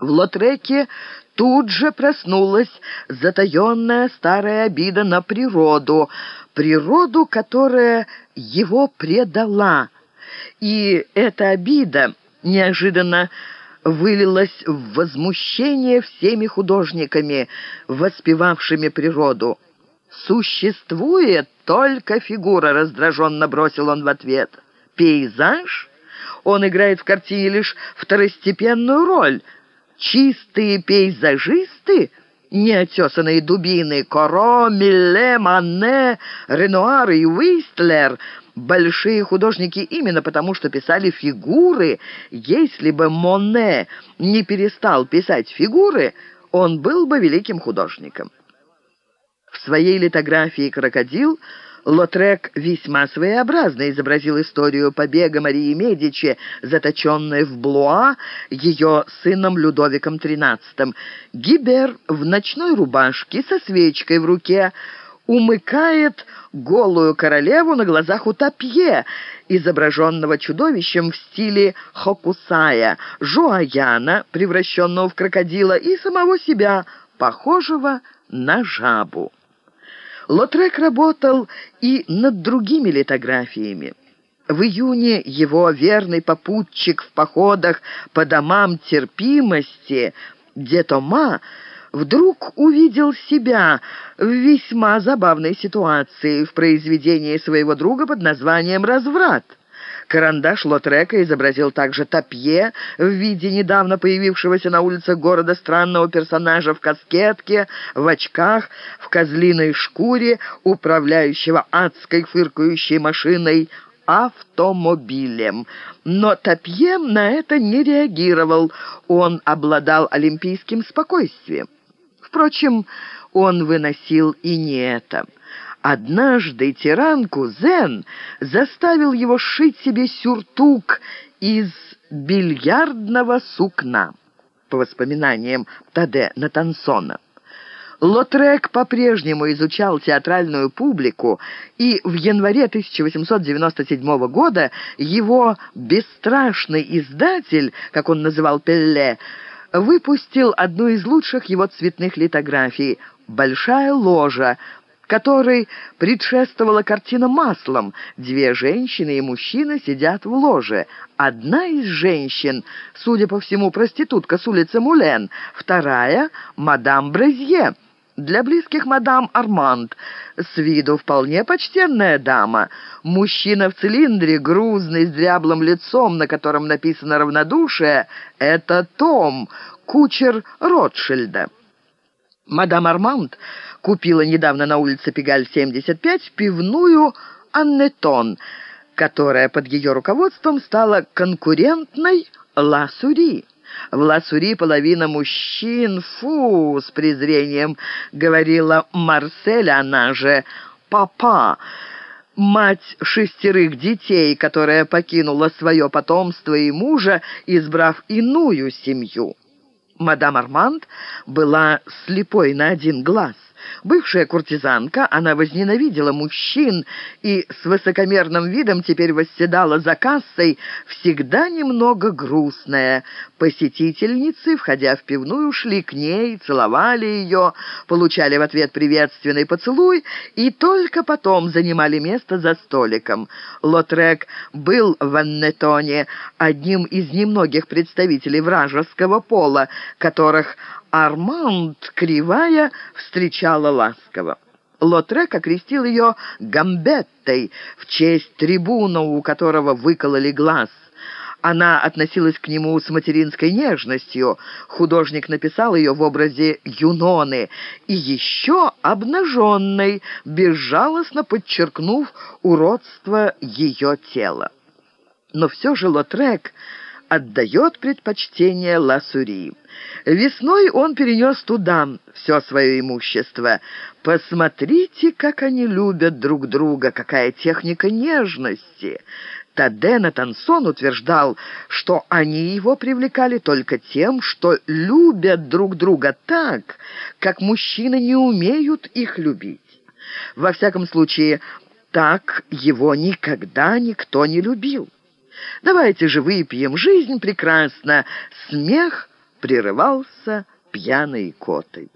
В Лотреке тут же проснулась затаенная старая обида на природу, природу, которая его предала. И эта обида неожиданно вылилась в возмущение всеми художниками, воспевавшими природу. «Существует только фигура», — раздраженно бросил он в ответ. «Пейзаж? Он играет в картине лишь второстепенную роль. Чистые пейзажисты?» неотесанные дубины Коро, Милле, Манне, Ренуар и Уистлер — большие художники именно потому, что писали фигуры. Если бы Моне не перестал писать фигуры, он был бы великим художником. В своей литографии «Крокодил» Лотрек весьма своеобразно изобразил историю побега Марии Медичи, заточенной в Блуа ее сыном Людовиком XIII. Гибер в ночной рубашке со свечкой в руке умыкает голую королеву на глазах у Тапье, изображенного чудовищем в стиле Хокусая, Жуаяна, превращенного в крокодила, и самого себя, похожего на жабу. Лотрек работал и над другими литографиями. В июне его верный попутчик в походах по домам терпимости Детома вдруг увидел себя в весьма забавной ситуации в произведении своего друга под названием «Разврат». Карандаш Лотрека изобразил также Тапье в виде недавно появившегося на улицах города странного персонажа в каскетке, в очках, в козлиной шкуре, управляющего адской фыркающей машиной автомобилем. Но Тапье на это не реагировал, он обладал олимпийским спокойствием. Впрочем, он выносил и не это. Однажды тиранку Зен заставил его сшить себе сюртук из бильярдного сукна, по воспоминаниям Таде Натансона. Лотрек по-прежнему изучал театральную публику, и в январе 1897 года его «бесстрашный издатель», как он называл Пелле, выпустил одну из лучших его цветных литографий «Большая ложа», которой предшествовала картина маслом. Две женщины и мужчина сидят в ложе. Одна из женщин, судя по всему, проститутка с улицы Мулен, вторая — мадам Бразье. Для близких мадам Арманд, с виду вполне почтенная дама. Мужчина в цилиндре, грузный, с дряблым лицом, на котором написано «равнодушие» — это Том, кучер Ротшильда. Мадам Арманд купила недавно на улице Пегаль-75 пивную «Аннетон», которая под ее руководством стала конкурентной «Ла Сури». В Ласури половина мужчин, фу, с презрением говорила Марсель, она же папа, мать шестерых детей, которая покинула свое потомство и мужа, избрав иную семью. Мадам Арманд была слепой на один глаз. Бывшая куртизанка, она возненавидела мужчин и с высокомерным видом теперь восседала за кассой, всегда немного грустная. Посетительницы, входя в пивную, шли к ней, целовали ее, получали в ответ приветственный поцелуй и только потом занимали место за столиком. Лотрек был в Аннетоне одним из немногих представителей вражеского пола, которых Арманд, кривая, встречала ласково. Лотрек окрестил ее Гамбеттой в честь трибуна, у которого выкололи глаз. Она относилась к нему с материнской нежностью. Художник написал ее в образе Юноны и еще обнаженной, безжалостно подчеркнув уродство ее тела. Но все же Лотрек отдает предпочтение Ласури. Весной он перенес туда все свое имущество. Посмотрите, как они любят друг друга, какая техника нежности. Тадена Тансон утверждал, что они его привлекали только тем, что любят друг друга так, как мужчины не умеют их любить. Во всяком случае, так его никогда никто не любил. Давайте же выпьем, жизнь прекрасна, смех прерывался пьяной котой.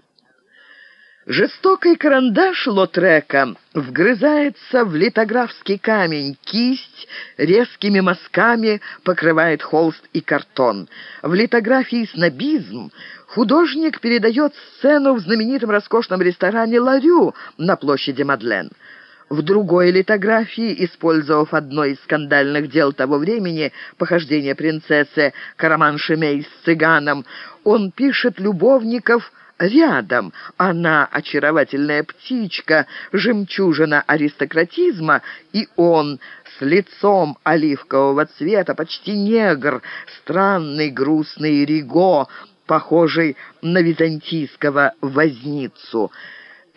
Жестокий карандаш Лотрека вгрызается в литографский камень, кисть резкими мазками покрывает холст и картон. В литографии «Снобизм» художник передает сцену в знаменитом роскошном ресторане «Ларю» на площади Мадлен. В другой литографии, использовав одно из скандальных дел того времени, похождение принцессы Караман-Шемей с цыганом, он пишет любовников рядом. Она очаровательная птичка, жемчужина аристократизма, и он с лицом оливкового цвета, почти негр, странный грустный Риго, похожий на византийского возницу.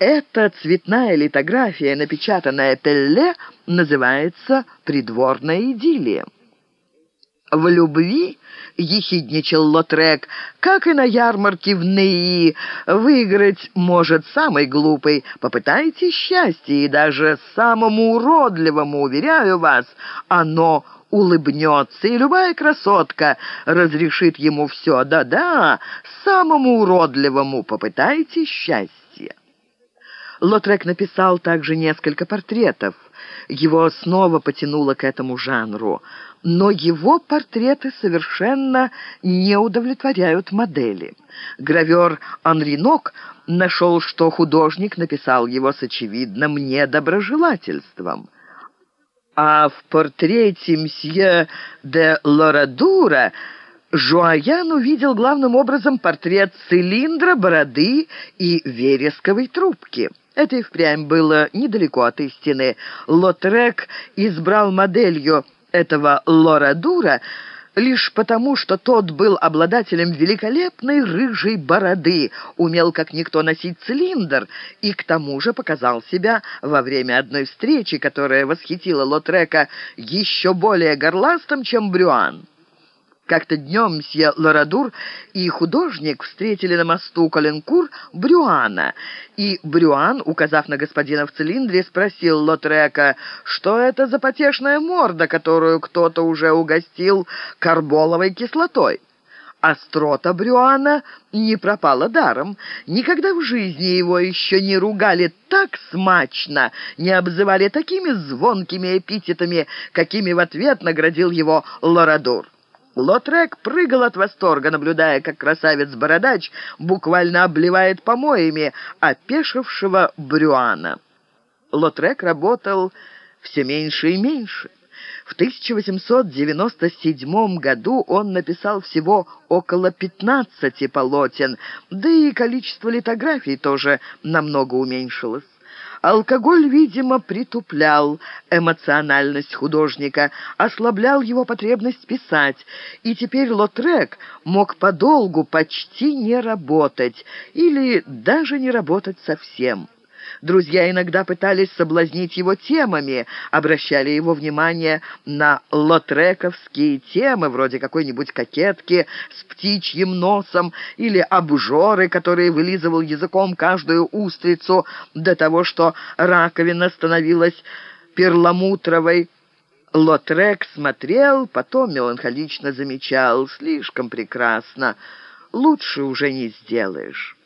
Эта цветная литография, напечатанная Пелле, называется «Придворная идиллия». В любви, ехидничал Лотрек, как и на ярмарке в Неи, выиграть может самый глупый. Попытайте счастье, и даже самому уродливому, уверяю вас, оно улыбнется, и любая красотка разрешит ему все. Да-да, самому уродливому попытайте счастье. Лотрек написал также несколько портретов. Его снова потянуло к этому жанру. Но его портреты совершенно не удовлетворяют модели. Гравер Анри Нок нашел, что художник написал его с очевидным недоброжелательством. А в портрете мсье де Лорадура Жуаян увидел главным образом портрет цилиндра, бороды и вересковой трубки. Это и впрямь было недалеко от истины. Лотрек избрал моделью этого Лорадура лишь потому, что тот был обладателем великолепной рыжей бороды, умел как никто носить цилиндр и к тому же показал себя во время одной встречи, которая восхитила Лотрека еще более горластым, чем Брюан. Как-то днем мсье Лорадур и художник встретили на мосту Каленкур Брюана, и Брюан, указав на господина в цилиндре, спросил Лотрека, что это за потешная морда, которую кто-то уже угостил карболовой кислотой. Острота Брюана не пропала даром. Никогда в жизни его еще не ругали так смачно, не обзывали такими звонкими эпитетами, какими в ответ наградил его Лорадур. Лотрек прыгал от восторга, наблюдая, как красавец-бородач буквально обливает помоями опешившего Брюана. Лотрек работал все меньше и меньше. В 1897 году он написал всего около 15 полотен, да и количество литографий тоже намного уменьшилось. Алкоголь, видимо, притуплял эмоциональность художника, ослаблял его потребность писать, и теперь Лотрек мог подолгу почти не работать или даже не работать совсем. Друзья иногда пытались соблазнить его темами, обращали его внимание на лотрековские темы, вроде какой-нибудь кокетки с птичьим носом или обжоры, который вылизывал языком каждую устрицу до того, что раковина становилась перламутровой. Лотрек смотрел, потом меланхолично замечал. «Слишком прекрасно. Лучше уже не сделаешь».